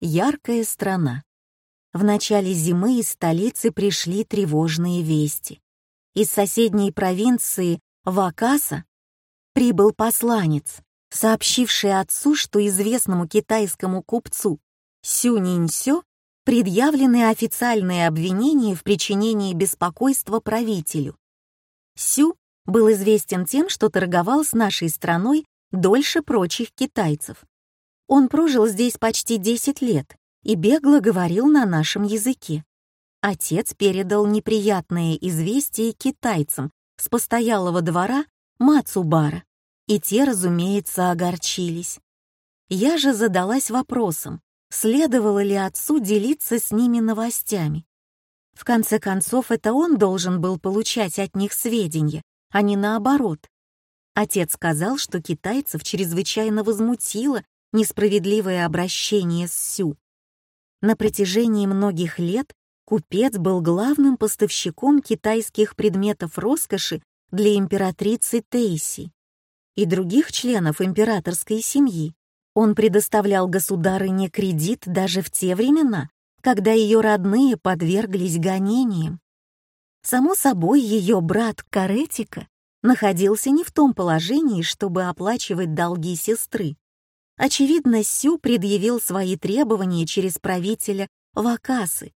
Яркая страна. В начале зимы из столицы пришли тревожные вести. Из соседней провинции Вакаса прибыл посланец, сообщивший отцу, что известному китайскому купцу Сю Нинсё предъявлены официальные обвинения в причинении беспокойства правителю. Сю был известен тем, что торговал с нашей страной дольше прочих китайцев. Он прожил здесь почти 10 лет и бегло говорил на нашем языке. Отец передал неприятное известие китайцам с постоялого двора Мацубара, и те, разумеется, огорчились. Я же задалась вопросом, следовало ли отцу делиться с ними новостями. В конце концов, это он должен был получать от них сведения, а не наоборот. Отец сказал, что китайцев чрезвычайно возмутило несправедливое обращение с Сю. На протяжении многих лет купец был главным поставщиком китайских предметов роскоши для императрицы Тейси и других членов императорской семьи. Он предоставлял государыне кредит даже в те времена, когда ее родные подверглись гонениям. Само собой, ее брат Каретика находился не в том положении, чтобы оплачивать долги сестры. Очевидно, Сю предъявил свои требования через правителя Вакасы.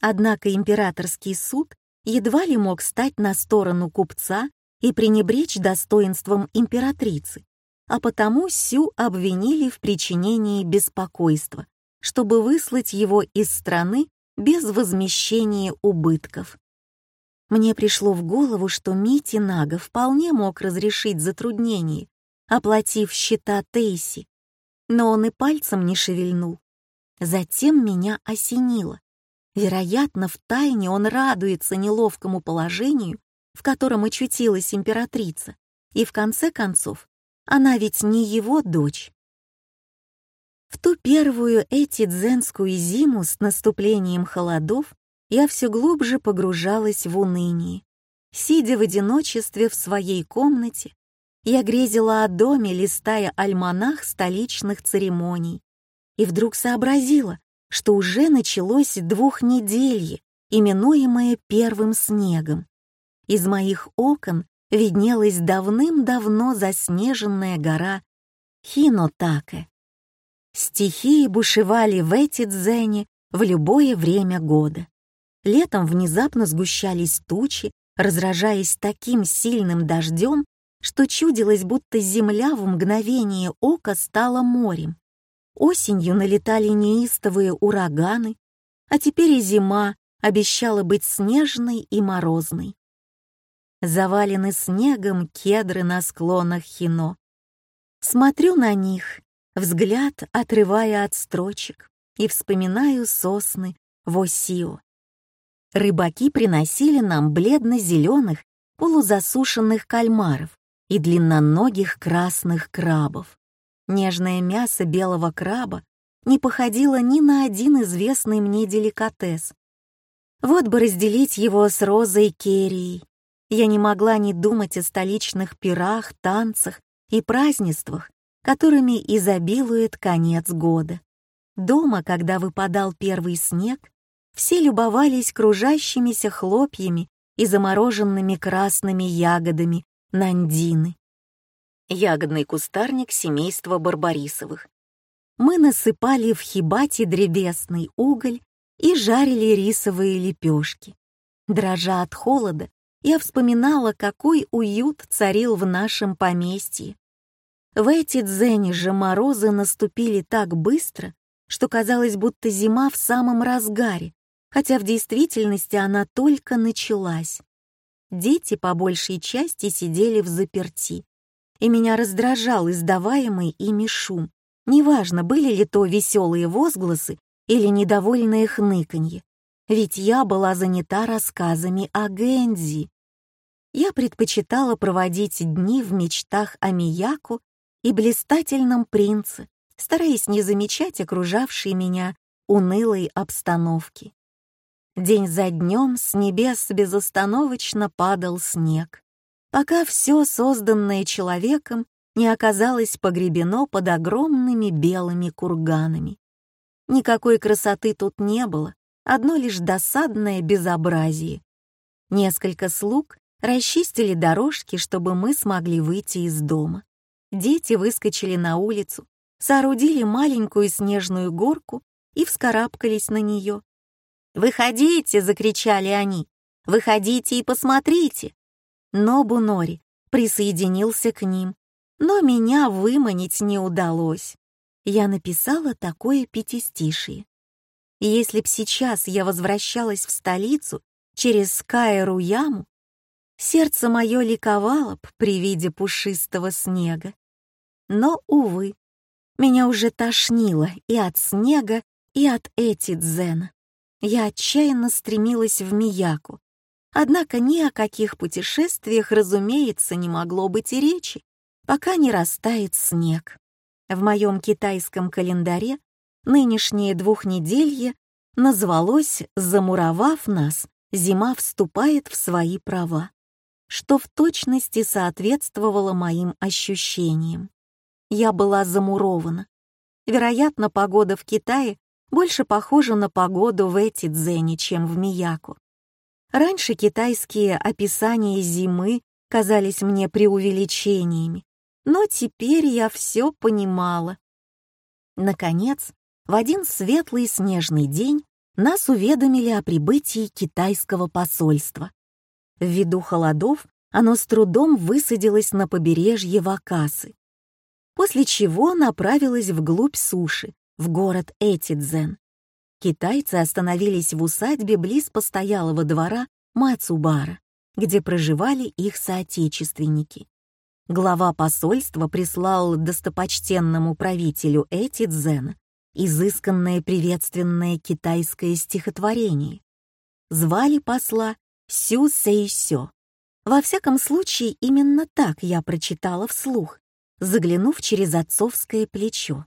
Однако императорский суд едва ли мог стать на сторону купца и пренебречь достоинством императрицы, а потому Сю обвинили в причинении беспокойства, чтобы выслать его из страны без возмещения убытков. Мне пришло в голову, что Мити Нага вполне мог разрешить затруднение, оплатив счета Тейси, но он и пальцем не шевельнул. Затем меня осенило. Вероятно, в тайне он радуется неловкому положению, в котором очутилась императрица, и в конце концов, она ведь не его дочь. В ту первую эти дзенскую зиму с наступлением холодов я все глубже погружалась в уныние. Сидя в одиночестве в своей комнате, я грезила о доме, листая альманах столичных церемоний, и вдруг сообразила, что уже началось двухнеделье, именуемое первым снегом. Из моих окон виднелась давным-давно заснеженная гора Хинотаке. Стихии бушевали в эти дзене в любое время года. Летом внезапно сгущались тучи, разражаясь таким сильным дождем, что чудилось, будто земля в мгновение ока стала морем. Осенью налетали неистовые ураганы, а теперь и зима обещала быть снежной и морозной. Завалены снегом кедры на склонах Хино. Смотрю на них, взгляд отрывая от строчек, и вспоминаю сосны в Осио. Рыбаки приносили нам бледно-зеленых, полузасушенных кальмаров, и длинноногих красных крабов. Нежное мясо белого краба не походило ни на один известный мне деликатес. Вот бы разделить его с Розой Керрией. Я не могла не думать о столичных пирах, танцах и празднествах, которыми изобилует конец года. Дома, когда выпадал первый снег, все любовались кружащимися хлопьями и замороженными красными ягодами нандины. Ягодный кустарник семейства Барбарисовых. Мы насыпали в хибате древесный уголь и жарили рисовые лепешки. Дрожа от холода, я вспоминала, какой уют царил в нашем поместье. В эти дзени же морозы наступили так быстро, что казалось, будто зима в самом разгаре, хотя в действительности она только началась. Дети по большей части сидели в заперти, и меня раздражал издаваемый ими шум. Неважно, были ли то веселые возгласы или недовольное хныканье, ведь я была занята рассказами о Гэнзи. Я предпочитала проводить дни в мечтах о Мияку и блистательном принце, стараясь не замечать окружавшей меня унылой обстановки. День за днем с небес безостановочно падал снег, пока все созданное человеком не оказалось погребено под огромными белыми курганами. Никакой красоты тут не было, одно лишь досадное безобразие. Несколько слуг расчистили дорожки, чтобы мы смогли выйти из дома. Дети выскочили на улицу, соорудили маленькую снежную горку и вскарабкались на нее. «Выходите!» — закричали они. «Выходите и посмотрите!» Но Бунори присоединился к ним, но меня выманить не удалось. Я написала такое пятистишие. Если б сейчас я возвращалась в столицу через Скайру яму, сердце мое ликовало б при виде пушистого снега. Но, увы, меня уже тошнило и от снега, и от эти дзена. Я отчаянно стремилась в Мияку. Однако ни о каких путешествиях, разумеется, не могло быть и речи, пока не растает снег. В моем китайском календаре нынешнее двухнеделье назвалось «Замуровав нас, зима вступает в свои права», что в точности соответствовало моим ощущениям. Я была замурована. Вероятно, погода в Китае больше похожа на погоду в Этидзене, чем в Мияку. Раньше китайские описания зимы казались мне преувеличениями, но теперь я все понимала. Наконец, в один светлый снежный день нас уведомили о прибытии китайского посольства. Ввиду холодов оно с трудом высадилось на побережье Вакасы, после чего направилось вглубь суши, в город Этидзен. Китайцы остановились в усадьбе близ постоялого двора Мацубара, где проживали их соотечественники. Глава посольства прислал достопочтенному правителю Этидзена изысканное приветственное китайское стихотворение. Звали посла Сю Сэйсё. Во всяком случае, именно так я прочитала вслух, заглянув через отцовское плечо.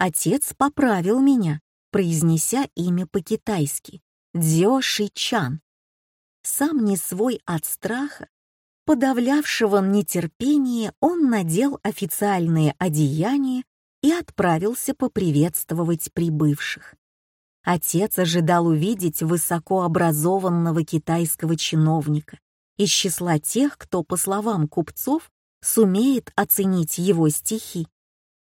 Отец поправил меня, произнеся имя по-китайски — Дзё Ши Чан. Сам не свой от страха, подавлявшего нетерпение, он надел официальные одеяния и отправился поприветствовать прибывших. Отец ожидал увидеть высокообразованного китайского чиновника из числа тех, кто, по словам купцов, сумеет оценить его стихи.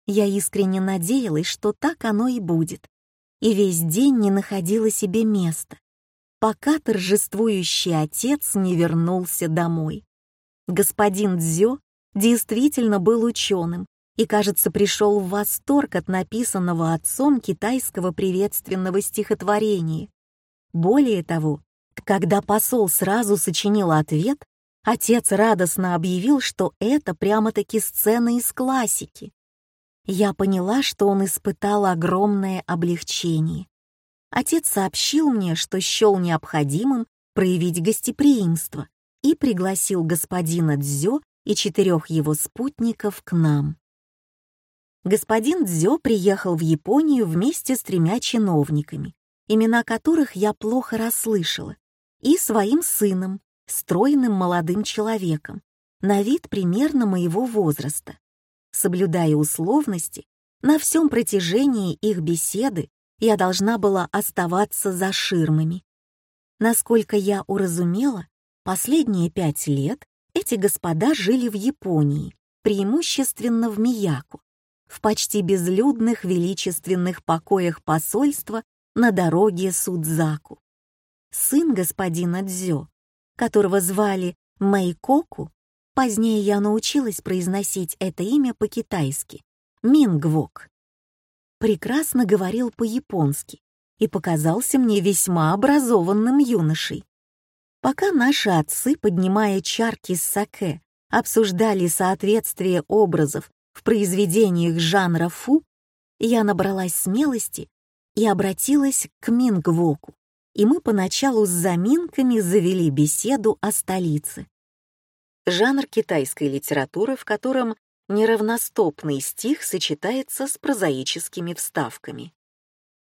Я искренне надеялась, что так оно и будет, и весь день не находила себе места, пока торжествующий отец не вернулся домой. Господин Дзё действительно был ученым и, кажется, пришел в восторг от написанного отцом китайского приветственного стихотворения. Более того, когда посол сразу сочинил ответ, отец радостно объявил, что это прямо-таки сцена из классики. Я поняла, что он испытал огромное облегчение. Отец сообщил мне, что счел необходимым проявить гостеприимство и пригласил господина Дзё и четырех его спутников к нам господин Дзё приехал в Японию вместе с тремя чиновниками, имена которых я плохо расслышала, и своим сыном, стройным молодым человеком, на вид примерно моего возраста. Соблюдая условности, на всем протяжении их беседы я должна была оставаться за ширмами. Насколько я уразумела, последние пять лет эти господа жили в Японии, преимущественно в Мияку, в почти безлюдных величественных покоях посольства на дороге Судзаку. Сын господина Дзё, которого звали Мэйкоку, позднее я научилась произносить это имя по-китайски, Мингвок, прекрасно говорил по-японски и показался мне весьма образованным юношей. Пока наши отцы, поднимая чарки с саке, обсуждали соответствие образов в произведениях жанра фу, я набралась смелости и обратилась к Мингвоку, и мы поначалу с заминками завели беседу о столице. Жанр китайской литературы, в котором неравностопный стих сочетается с прозаическими вставками.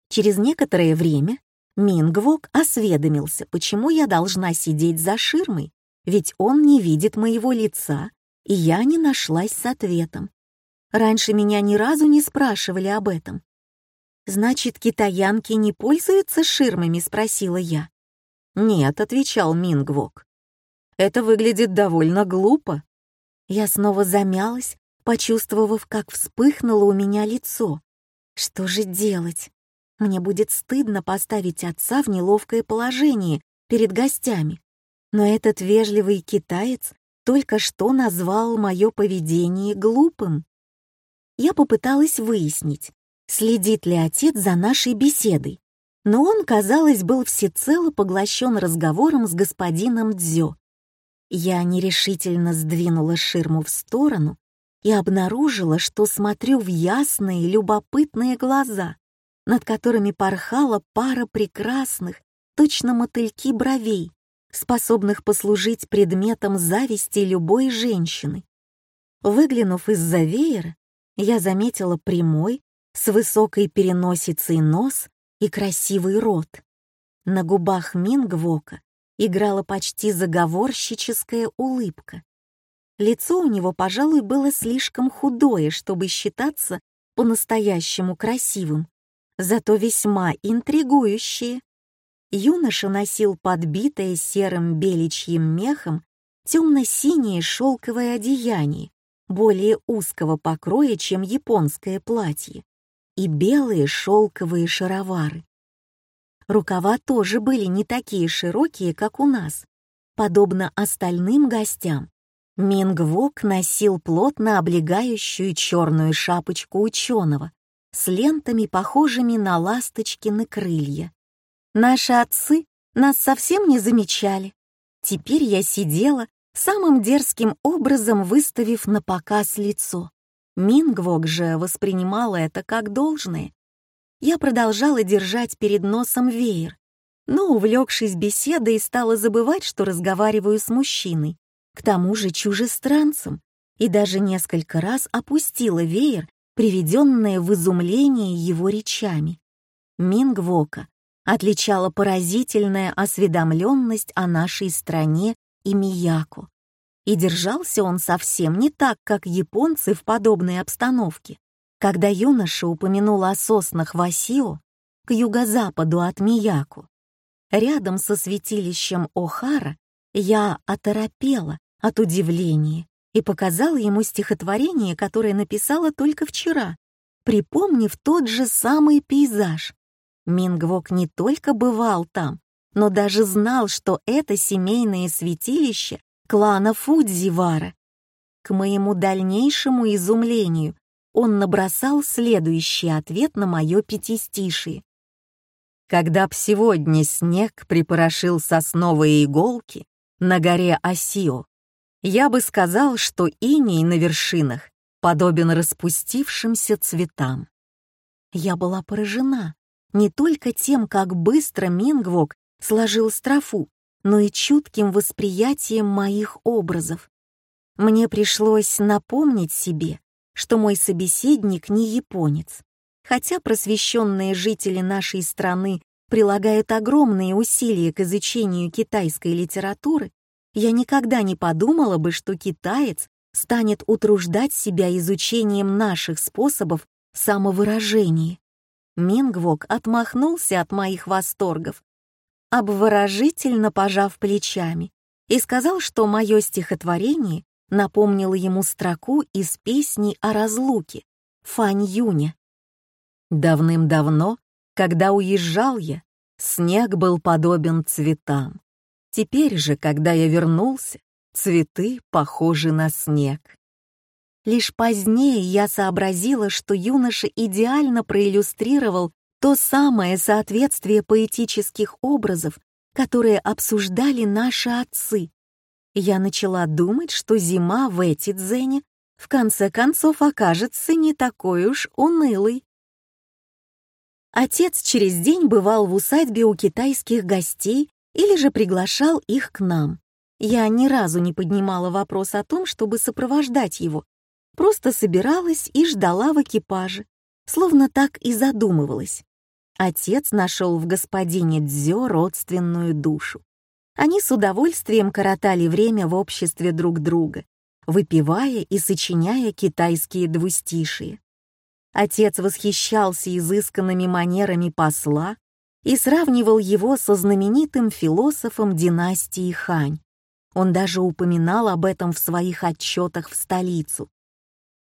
Через некоторое время Мингвок осведомился, почему я должна сидеть за ширмой, ведь он не видит моего лица, и я не нашлась с ответом. Раньше меня ни разу не спрашивали об этом. «Значит, китаянки не пользуются ширмами?» — спросила я. «Нет», — отвечал Мингвок. «Это выглядит довольно глупо». Я снова замялась, почувствовав, как вспыхнуло у меня лицо. Что же делать? Мне будет стыдно поставить отца в неловкое положение перед гостями. Но этот вежливый китаец только что назвал мое поведение глупым. Я попыталась выяснить, следит ли отец за нашей беседой, но он, казалось, был всецело поглощен разговором с господином Дзё. Я нерешительно сдвинула ширму в сторону и обнаружила, что смотрю в ясные, любопытные глаза, над которыми порхала пара прекрасных, точно мотыльки бровей, способных послужить предметом зависти любой женщины. Выглянув из-за веера, я заметила прямой, с высокой переносицей нос и красивый рот. На губах Мингвока играла почти заговорщическая улыбка. Лицо у него, пожалуй, было слишком худое, чтобы считаться по-настоящему красивым, зато весьма интригующее. Юноша носил подбитое серым беличьим мехом темно-синее шелковое одеяние, более узкого покроя, чем японское платье, и белые шелковые шаровары. Рукава тоже были не такие широкие, как у нас. Подобно остальным гостям, Мингвок носил плотно облегающую черную шапочку ученого с лентами, похожими на ласточкины крылья. Наши отцы нас совсем не замечали. Теперь я сидела, самым дерзким образом выставив на показ лицо. Мингвок же воспринимала это как должное. Я продолжала держать перед носом веер, но, увлекшись беседой, стала забывать, что разговариваю с мужчиной, к тому же чужестранцем, и даже несколько раз опустила веер, приведенное в изумление его речами. Мингвока отличала поразительная осведомленность о нашей стране и Мияку. И держался он совсем не так, как японцы в подобной обстановке. Когда юноша упомянул о соснах Васио к юго-западу от Мияку, рядом со святилищем Охара, я оторопела от удивления и показала ему стихотворение, которое написала только вчера, припомнив тот же самый пейзаж. Мингвок не только бывал там, но даже знал, что это семейное святилище клана Фудзивара. К моему дальнейшему изумлению он набросал следующий ответ на мое пятистишие. Когда б сегодня снег припорошил сосновые иголки на горе Осио, я бы сказал, что иней на вершинах подобен распустившимся цветам. Я была поражена не только тем, как быстро Мингвок сложил строфу, но и чутким восприятием моих образов. Мне пришлось напомнить себе, что мой собеседник не японец, хотя просвещенные жители нашей страны прилагают огромные усилия к изучению китайской литературы, я никогда не подумала бы, что китаец станет утруждать себя изучением наших способов самовыражения. Мингвок отмахнулся от моих восторгов обворожительно пожав плечами, и сказал, что мое стихотворение напомнило ему строку из песни о разлуке Фань Юня. Давным-давно, когда уезжал я, снег был подобен цветам. Теперь же, когда я вернулся, цветы похожи на снег. Лишь позднее я сообразила, что юноша идеально проиллюстрировал то самое соответствие поэтических образов, которые обсуждали наши отцы. Я начала думать, что зима в эти дзене в конце концов окажется не такой уж унылой. Отец через день бывал в усадьбе у китайских гостей или же приглашал их к нам. Я ни разу не поднимала вопрос о том, чтобы сопровождать его, просто собиралась и ждала в экипаже, словно так и задумывалась. Отец нашел в господине Дзё родственную душу. Они с удовольствием коротали время в обществе друг друга, выпивая и сочиняя китайские двустишие. Отец восхищался изысканными манерами посла и сравнивал его со знаменитым философом династии Хань. Он даже упоминал об этом в своих отчетах в столицу.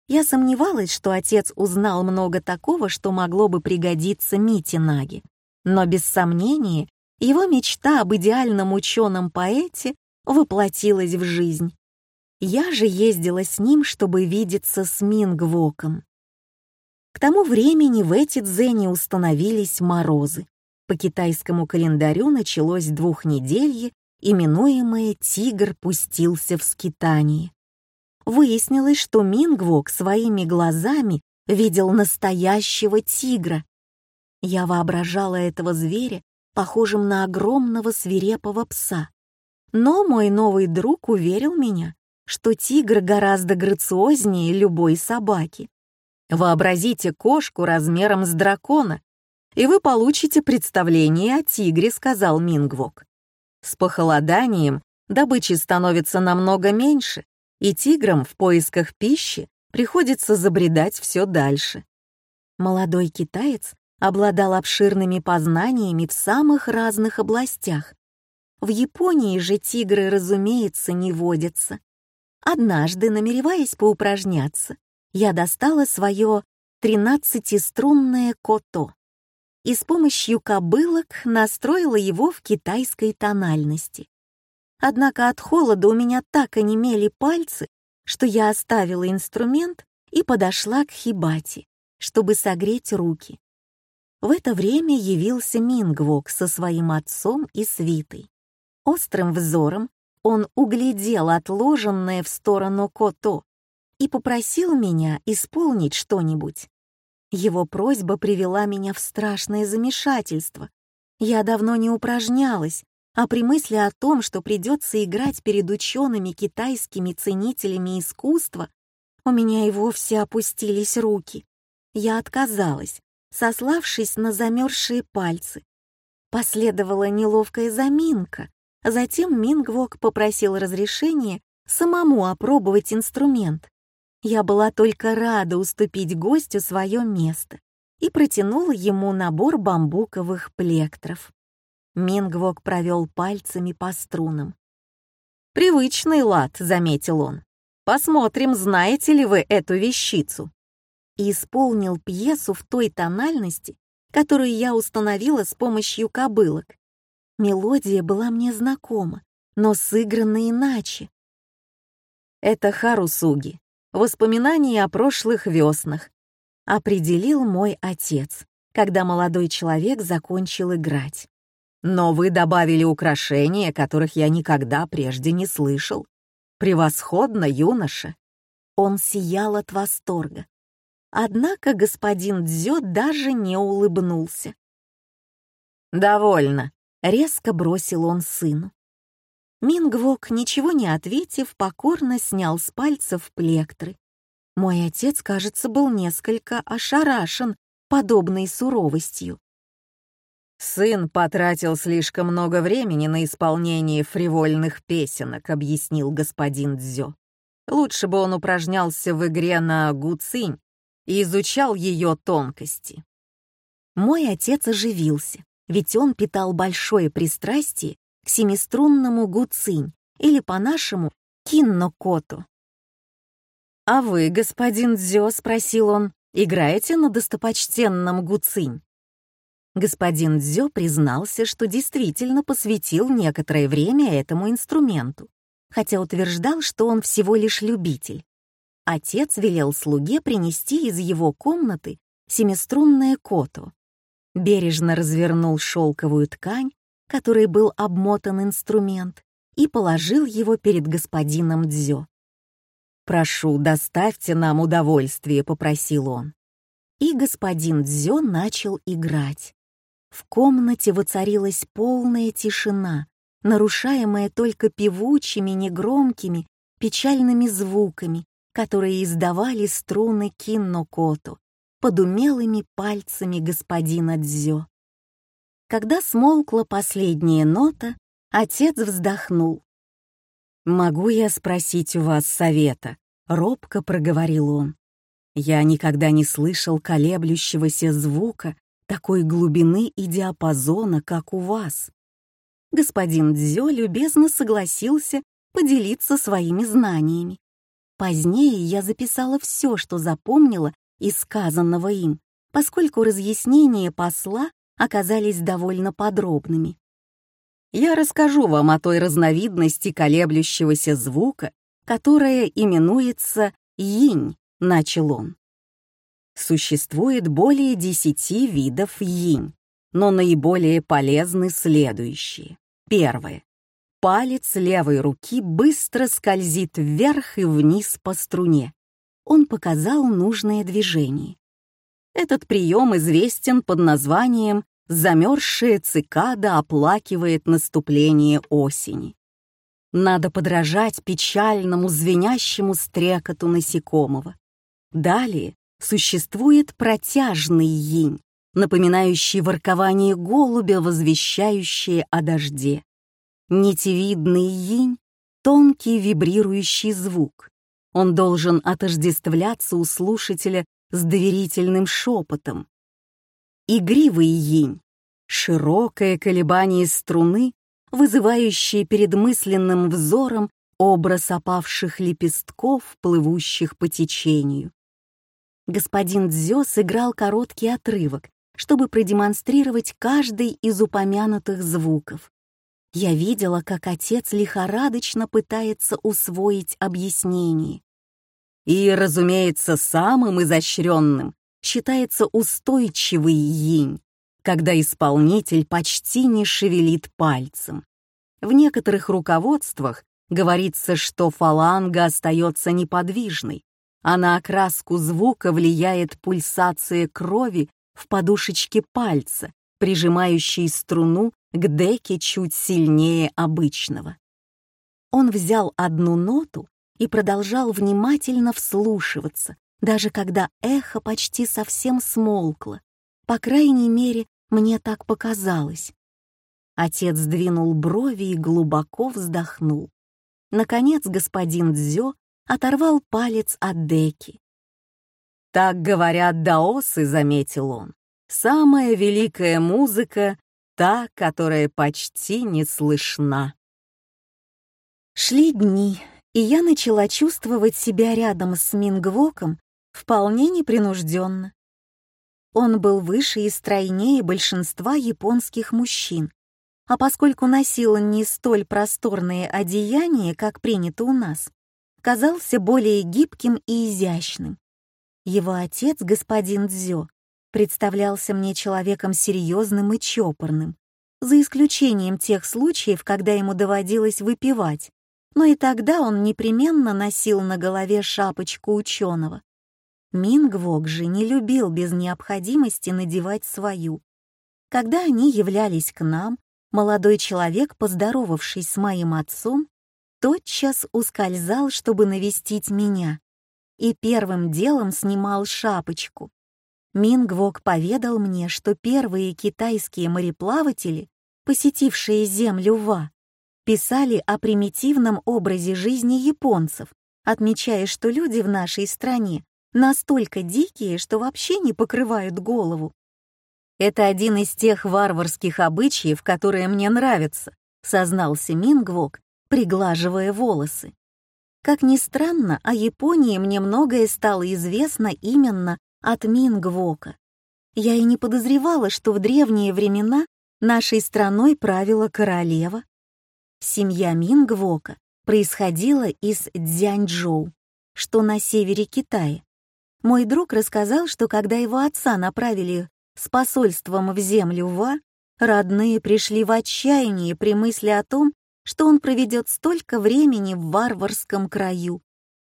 Я сомневалась, что отец узнал много такого, что могло бы пригодиться Мите Наги. Но без сомнения, его мечта об идеальном ученом-поэте воплотилась в жизнь. Я же ездила с ним, чтобы видеться с Мингвоком. К тому времени в эти дзене установились морозы. По китайскому календарю началось двухнеделье, именуемое «Тигр пустился в скитание». Выяснилось, что Мингвок своими глазами видел настоящего тигра. Я воображала этого зверя похожим на огромного свирепого пса. Но мой новый друг уверил меня, что тигр гораздо грациознее любой собаки. Вообразите кошку размером с дракона, и вы получите представление о тигре, сказал Мингвок. С похолоданием добычи становится намного меньше, и тиграм в поисках пищи приходится забредать все дальше. Молодой китаец обладал обширными познаниями в самых разных областях. В Японии же тигры, разумеется, не водятся. Однажды, намереваясь поупражняться, я достала свое тринадцатиструнное кото и с помощью кобылок настроила его в китайской тональности. Однако от холода у меня так онемели пальцы, что я оставила инструмент и подошла к хибати, чтобы согреть руки. В это время явился Мингвок со своим отцом и свитой. Острым взором он углядел отложенное в сторону кото и попросил меня исполнить что-нибудь. Его просьба привела меня в страшное замешательство. Я давно не упражнялась, а при мысли о том, что придется играть перед учеными китайскими ценителями искусства, у меня и вовсе опустились руки. Я отказалась, сославшись на замерзшие пальцы. Последовала неловкая заминка, затем Мингвок попросил разрешения самому опробовать инструмент. Я была только рада уступить гостю свое место и протянула ему набор бамбуковых плектров. Мингвок провел пальцами по струнам. «Привычный лад», — заметил он. «Посмотрим, знаете ли вы эту вещицу». И исполнил пьесу в той тональности, которую я установила с помощью кобылок. Мелодия была мне знакома, но сыграна иначе. Это Харусуги, воспоминания о прошлых веснах, определил мой отец, когда молодой человек закончил играть. Но вы добавили украшения, которых я никогда прежде не слышал. Превосходно, юноша. Он сиял от восторга. Однако господин Дзё даже не улыбнулся. «Довольно», — резко бросил он сыну. Мингвок, ничего не ответив, покорно снял с пальцев плектры. Мой отец, кажется, был несколько ошарашен подобной суровостью. «Сын потратил слишком много времени на исполнение фривольных песенок», — объяснил господин Дзё. «Лучше бы он упражнялся в игре на гуцинь и изучал ее тонкости». Мой отец оживился, ведь он питал большое пристрастие к семиструнному гуцинь или по-нашему киннокоту. «А вы, господин Дзё, — спросил он, — играете на достопочтенном гуцинь?» Господин Дзё признался, что действительно посвятил некоторое время этому инструменту, хотя утверждал, что он всего лишь любитель. Отец велел слуге принести из его комнаты семиструнное кото. Бережно развернул шелковую ткань которой был обмотан инструмент, и положил его перед господином Дзё. «Прошу, доставьте нам удовольствие», — попросил он. И господин Дзё начал играть. В комнате воцарилась полная тишина, нарушаемая только певучими, негромкими, печальными звуками, которые издавали струны киннокоту под умелыми пальцами господина Дзё. Когда смолкла последняя нота, отец вздохнул. «Могу я спросить у вас совета?» — робко проговорил он. Я никогда не слышал колеблющегося звука такой глубины и диапазона, как у вас. Господин Дзё любезно согласился поделиться своими знаниями. Позднее я записала все, что запомнила из сказанного им, поскольку разъяснения посла оказались довольно подробными. Я расскажу вам о той разновидности колеблющегося звука, которая именуется йинь, начал он. Существует более десяти видов йинь, но наиболее полезны следующие. Первое. Палец левой руки быстро скользит вверх и вниз по струне. Он показал нужное движение. Этот прием известен под названием «замерзшая цикада оплакивает наступление осени». Надо подражать печальному звенящему стрекоту насекомого. Далее существует протяжный йинь, напоминающий воркование голубя, возвещающее о дожде. Нитевидный йинь — тонкий вибрирующий звук. Он должен отождествляться у слушателя с доверительным шепотом. Игривый йинь — широкое колебание струны, вызывающее перед мысленным взором образ опавших лепестков, плывущих по течению. Господин Дзё сыграл короткий отрывок, чтобы продемонстрировать каждый из упомянутых звуков. Я видела, как отец лихорадочно пытается усвоить объяснение. И, разумеется, самым изощренным считается устойчивый йинь, когда исполнитель почти не шевелит пальцем. В некоторых руководствах говорится, что фаланга остается неподвижной, а на окраску звука влияет пульсация крови в подушечке пальца, прижимающей струну к деке чуть сильнее обычного. Он взял одну ноту и продолжал внимательно вслушиваться, даже когда эхо почти совсем смолкло. По крайней мере, мне так показалось. Отец сдвинул брови и глубоко вздохнул. Наконец господин Дзё оторвал палец от деки. «Так говорят даосы», — заметил он. «Самая великая музыка — та, которая почти не слышна». Шли дни, и я начала чувствовать себя рядом с Мингвоком вполне непринужденно. Он был выше и стройнее большинства японских мужчин, а поскольку носил не столь просторные одеяния, как принято у нас, казался более гибким и изящным. Его отец, господин Дзё, представлялся мне человеком серьезным и чопорным, за исключением тех случаев, когда ему доводилось выпивать, но и тогда он непременно носил на голове шапочку ученого. Мингвок же не любил без необходимости надевать свою. Когда они являлись к нам, молодой человек, поздоровавшись с моим отцом, тотчас ускользал, чтобы навестить меня, и первым делом снимал шапочку. Мингвок поведал мне, что первые китайские мореплаватели, посетившие землю Ва, писали о примитивном образе жизни японцев, отмечая, что люди в нашей стране настолько дикие, что вообще не покрывают голову. «Это один из тех варварских обычаев, которые мне нравятся», — сознался Мингвок, приглаживая волосы. Как ни странно, о Японии мне многое стало известно именно от Мингвока. Я и не подозревала, что в древние времена нашей страной правила королева. Семья Мингвока происходила из Дзяньчжоу, что на севере Китая. Мой друг рассказал, что когда его отца направили с посольством в землю Ва, родные пришли в отчаяние при мысли о том, что он проведет столько времени в варварском краю.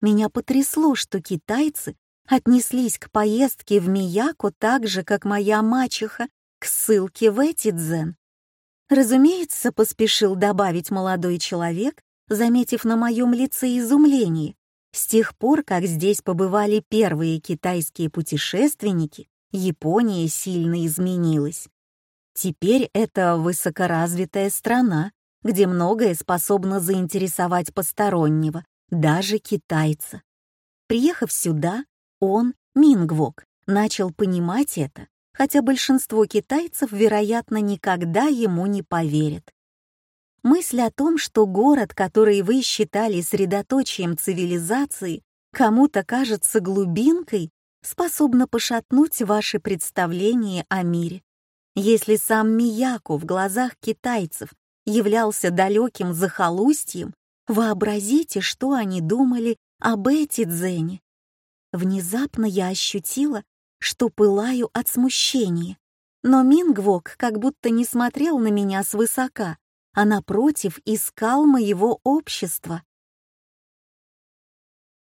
Меня потрясло, что китайцы отнеслись к поездке в Мияко так же, как моя мачеха к ссылке в Этидзен. Разумеется, поспешил добавить молодой человек, заметив на моем лице изумление. С тех пор, как здесь побывали первые китайские путешественники, Япония сильно изменилась. Теперь это высокоразвитая страна, где многое способно заинтересовать постороннего, даже китайца. Приехав сюда, он, Мингвок начал понимать это, хотя большинство китайцев, вероятно, никогда ему не поверят. Мысль о том, что город, который вы считали средоточием цивилизации, кому-то кажется глубинкой, способна пошатнуть ваши представления о мире. Если сам Мияку в глазах китайцев являлся далеким захолустьем, вообразите, что они думали об эти дзене. Внезапно я ощутила, что пылаю от смущения. Но Мингвок как будто не смотрел на меня свысока, а напротив искал моего общества.